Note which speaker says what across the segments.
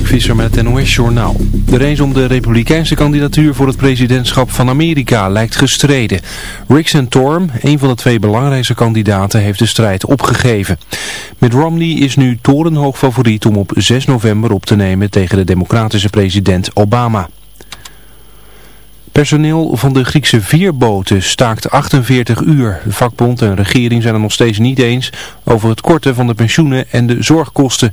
Speaker 1: Mark met het NOS Journaal. De race om de republikeinse kandidatuur voor het presidentschap van Amerika lijkt gestreden. Rick Santorum, een van de twee belangrijkste kandidaten, heeft de strijd opgegeven. Mitt Romney is nu torenhoog favoriet om op 6 november op te nemen tegen de democratische president Obama. Personeel van de Griekse veerboten staakt 48 uur. De vakbond en regering zijn er nog steeds niet eens over het korten van de pensioenen en de zorgkosten.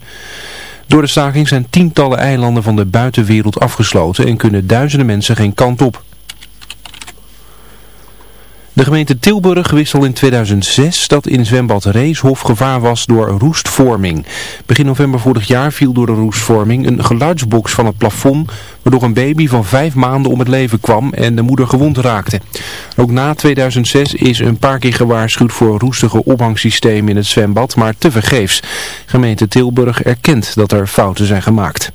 Speaker 1: Door de staking zijn tientallen eilanden van de buitenwereld afgesloten en kunnen duizenden mensen geen kant op. De gemeente Tilburg wist al in 2006 dat in zwembad Reeshof gevaar was door roestvorming. Begin november vorig jaar viel door de roestvorming een geluidsbox van het plafond, waardoor een baby van vijf maanden om het leven kwam en de moeder gewond raakte. Ook na 2006 is een paar keer gewaarschuwd voor roestige ophangsystemen in het zwembad, maar tevergeefs. Gemeente Tilburg erkent dat er fouten zijn gemaakt.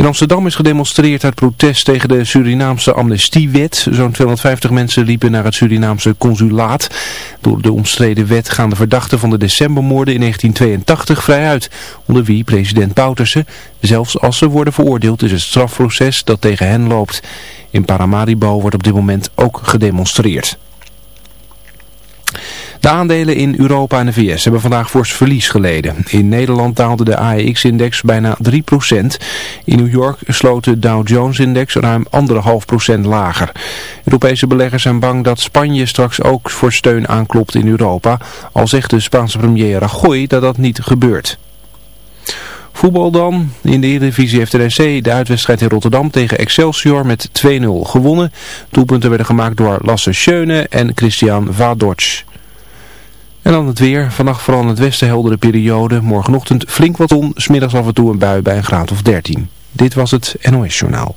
Speaker 1: In Amsterdam is gedemonstreerd uit protest tegen de Surinaamse amnestiewet. Zo'n 250 mensen liepen naar het Surinaamse consulaat. Door de omstreden wet gaan de verdachten van de decembermoorden in 1982 vrij uit. Onder wie president Bouterse. Zelfs als ze worden veroordeeld is het strafproces dat tegen hen loopt. In Paramaribo wordt op dit moment ook gedemonstreerd. De aandelen in Europa en de VS hebben vandaag fors verlies geleden. In Nederland daalde de AEX-index bijna 3%. In New York sloot de Dow Jones-index ruim 1,5% lager. Europese beleggers zijn bang dat Spanje straks ook voor steun aanklopt in Europa. Al zegt de Spaanse premier Rajoy dat dat niet gebeurt. Voetbal dan. In de Eredivisie heeft de NEC de uitwedstrijd in Rotterdam tegen Excelsior met 2-0 gewonnen. Doelpunten werden gemaakt door Lasse Schöne en Christian Vadorc. En dan het weer. Vannacht vooral in het westen heldere periode. Morgenochtend flink wat zon. Smiddags af en toe een bui bij een graad of 13. Dit was het NOS Journaal.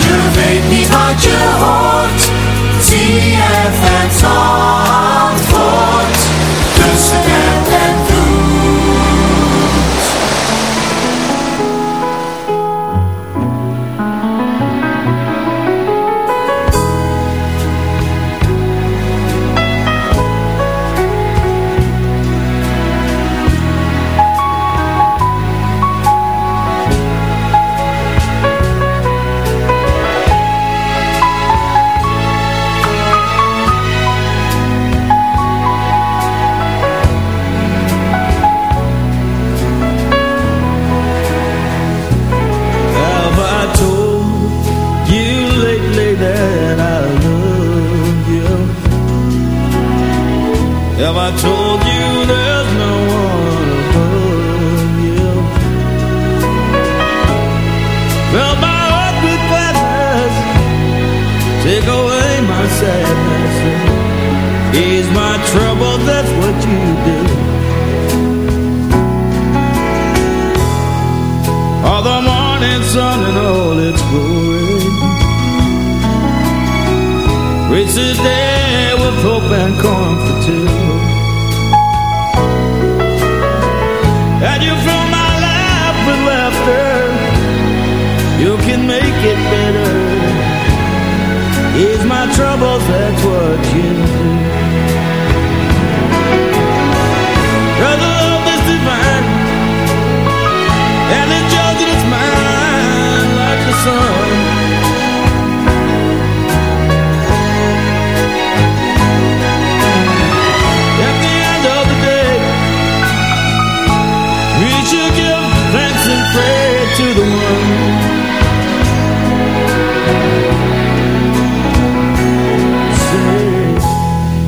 Speaker 2: Je weet niet wat je hoort.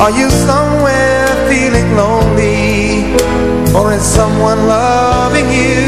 Speaker 3: Are you somewhere feeling lonely? Or is someone loving you?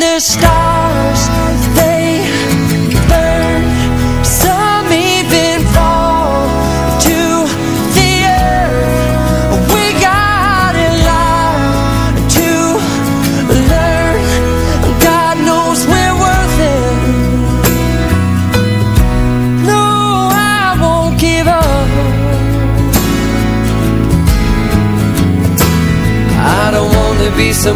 Speaker 4: the stars, they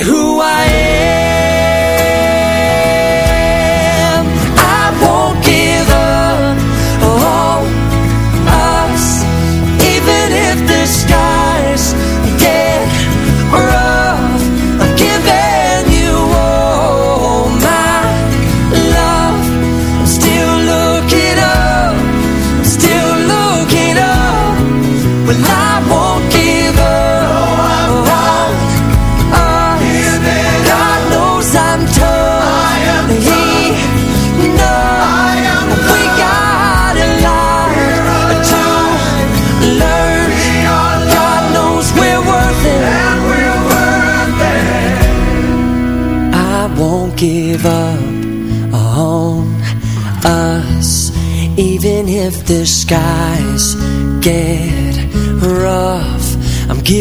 Speaker 4: who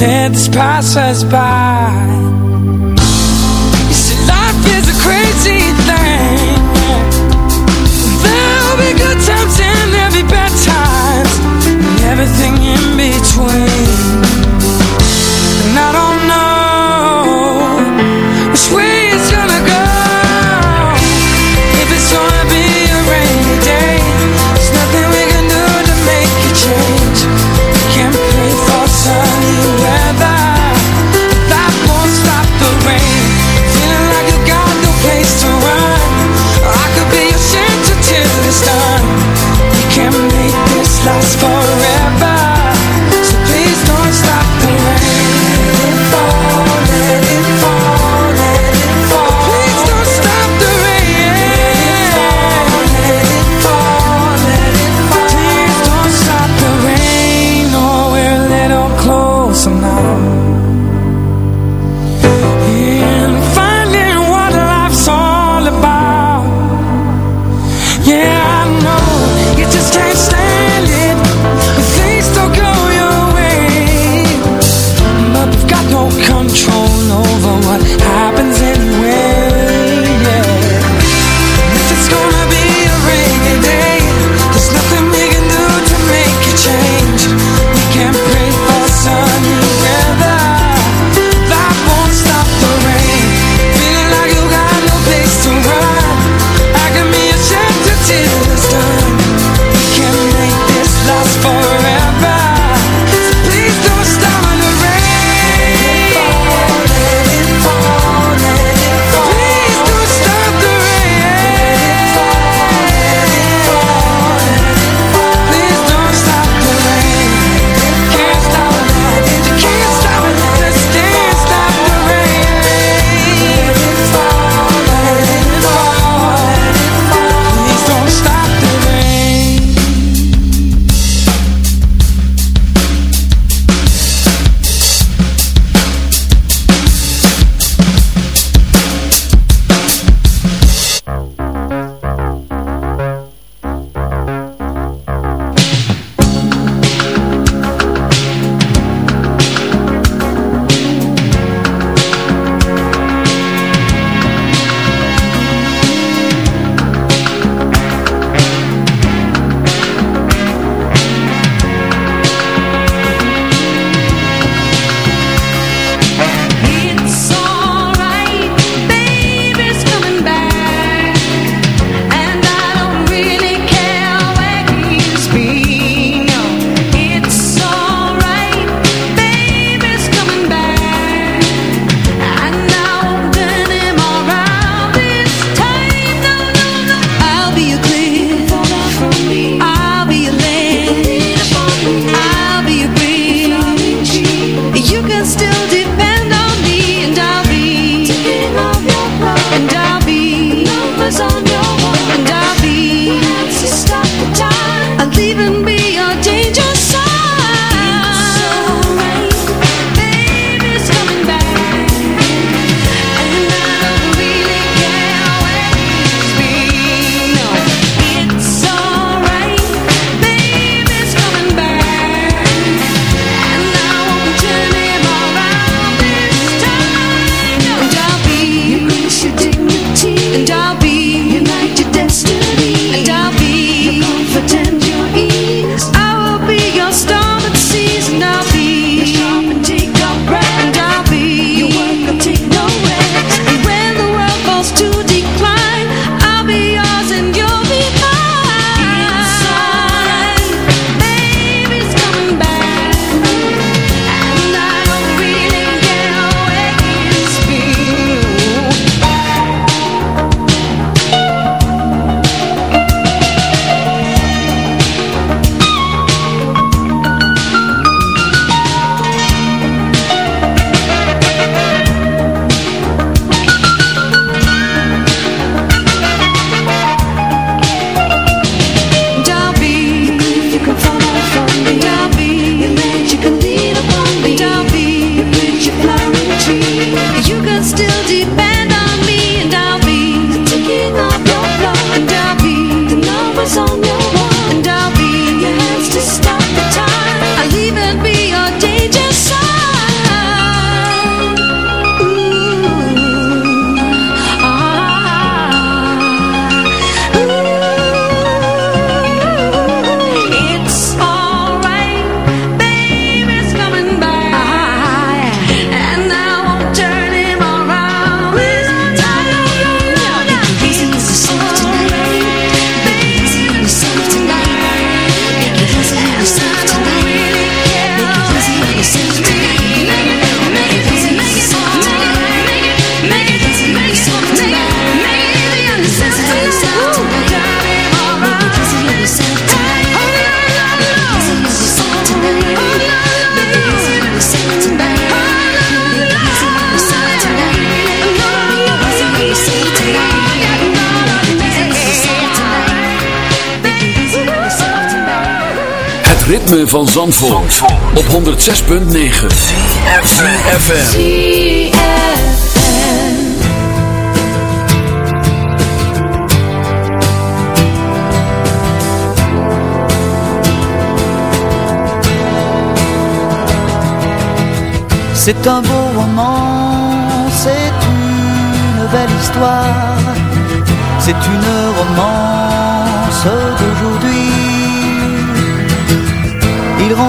Speaker 5: let this pass us by
Speaker 6: van Zandvoort, Zandvoort. op 106.9 CFFM
Speaker 7: C'est un beau roman, c'est une belle histoire, c'est une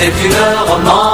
Speaker 7: C'est une romance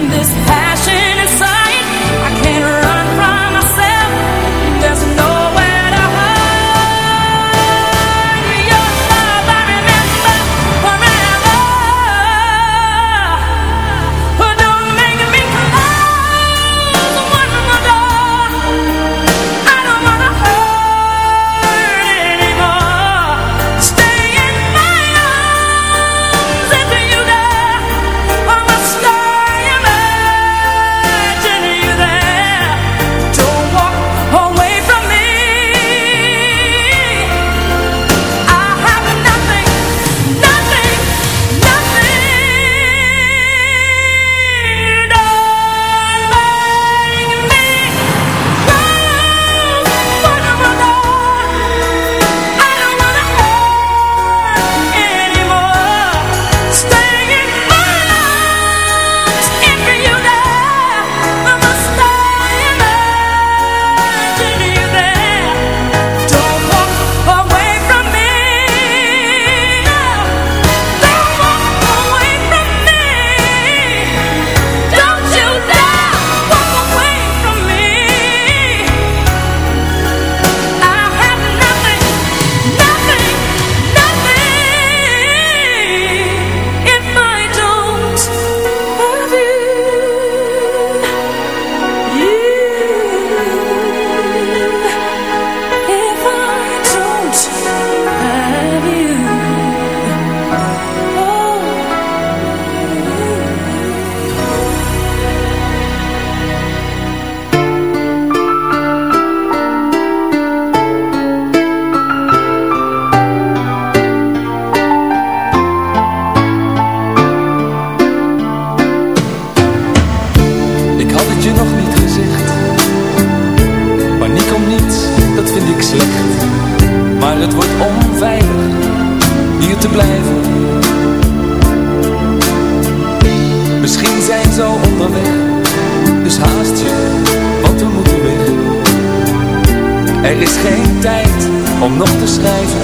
Speaker 8: this om nog te schrijven.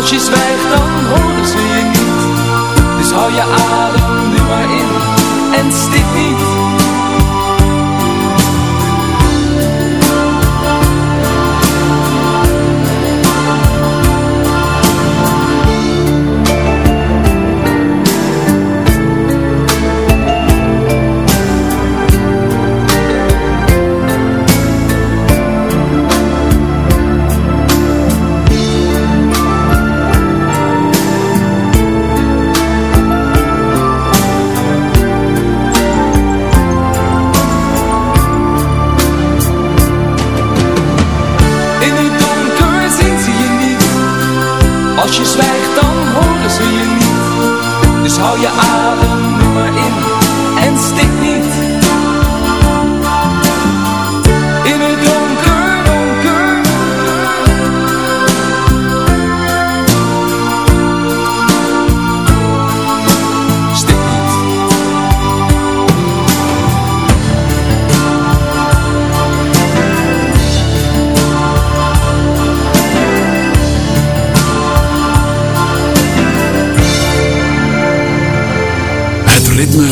Speaker 8: Als je zwijgt dan horen ze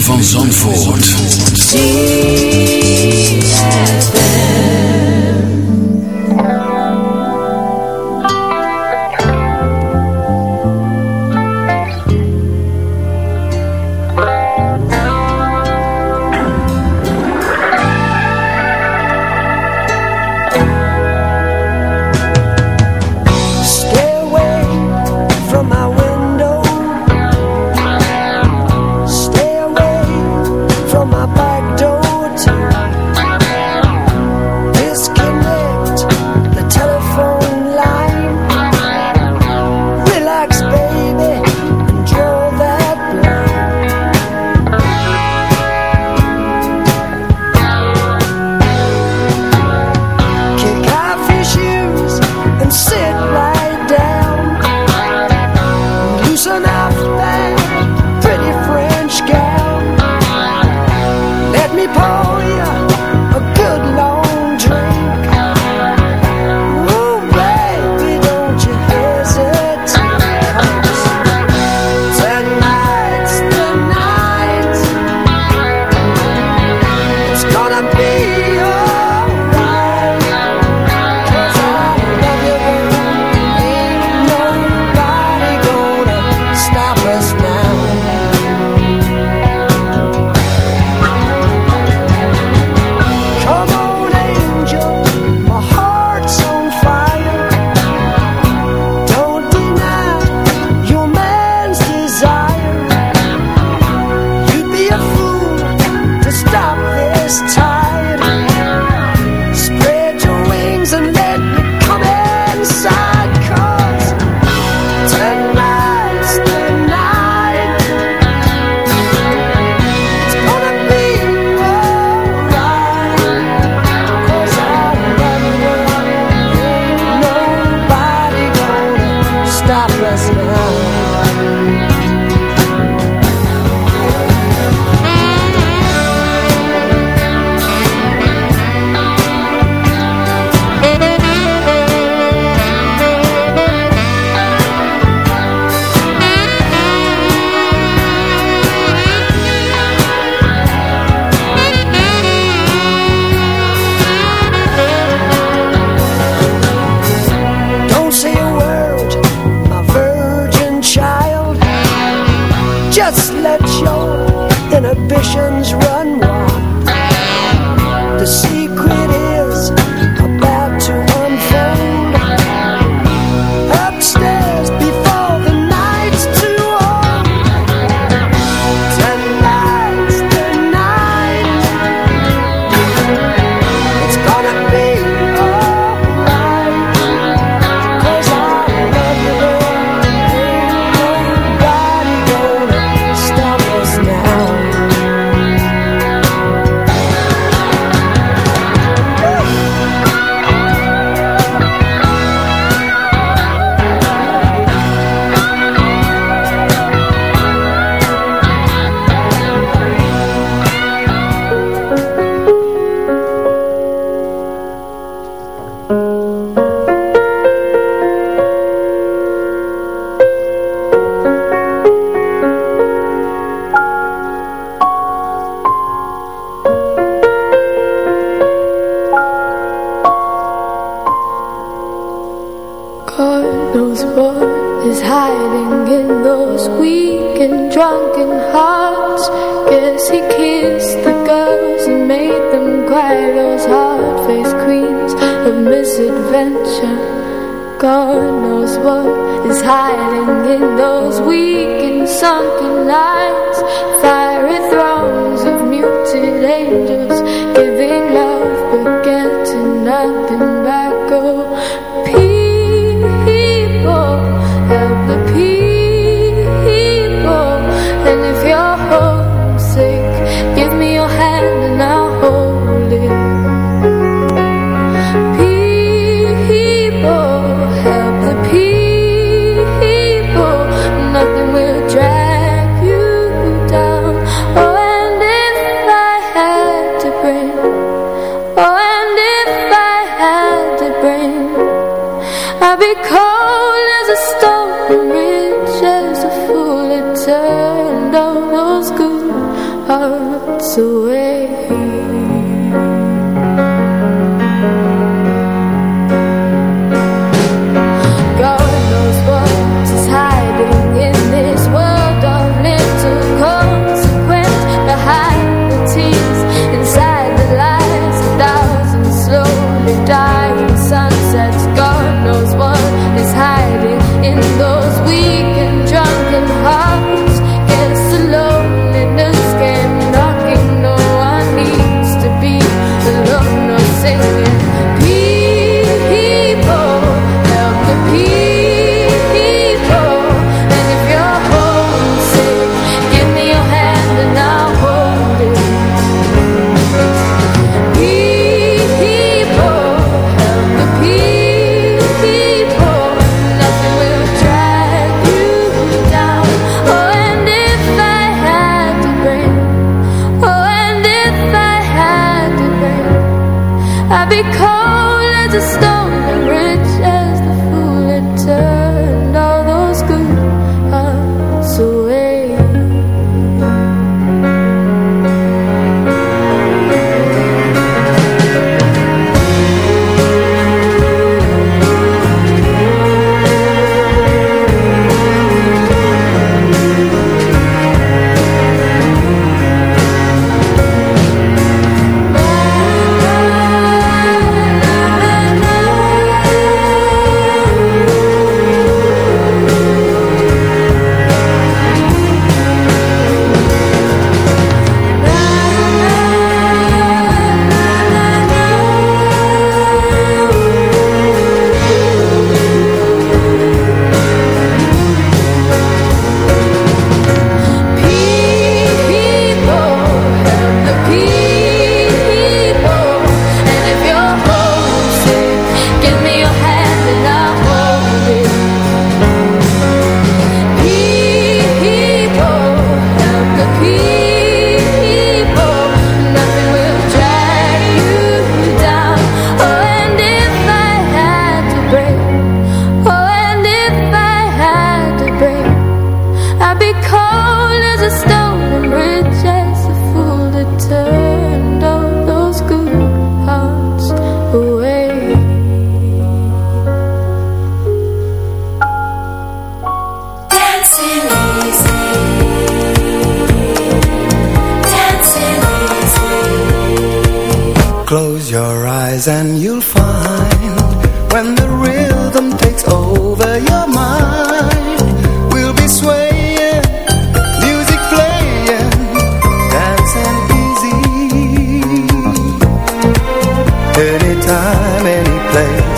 Speaker 6: van Zandvoort.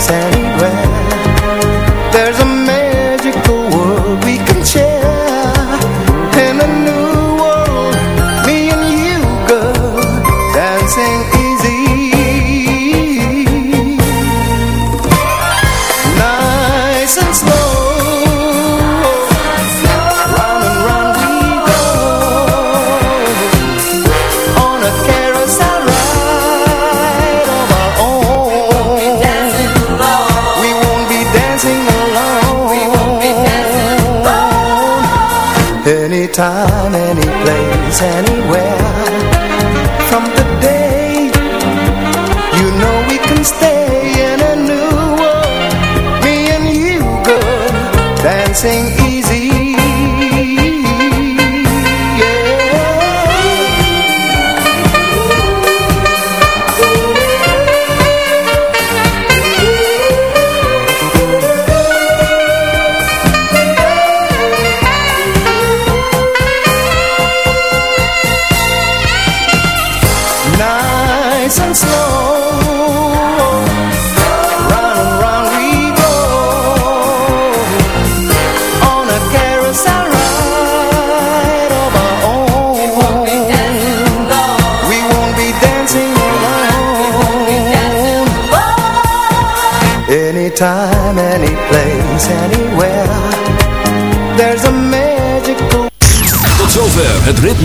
Speaker 3: ser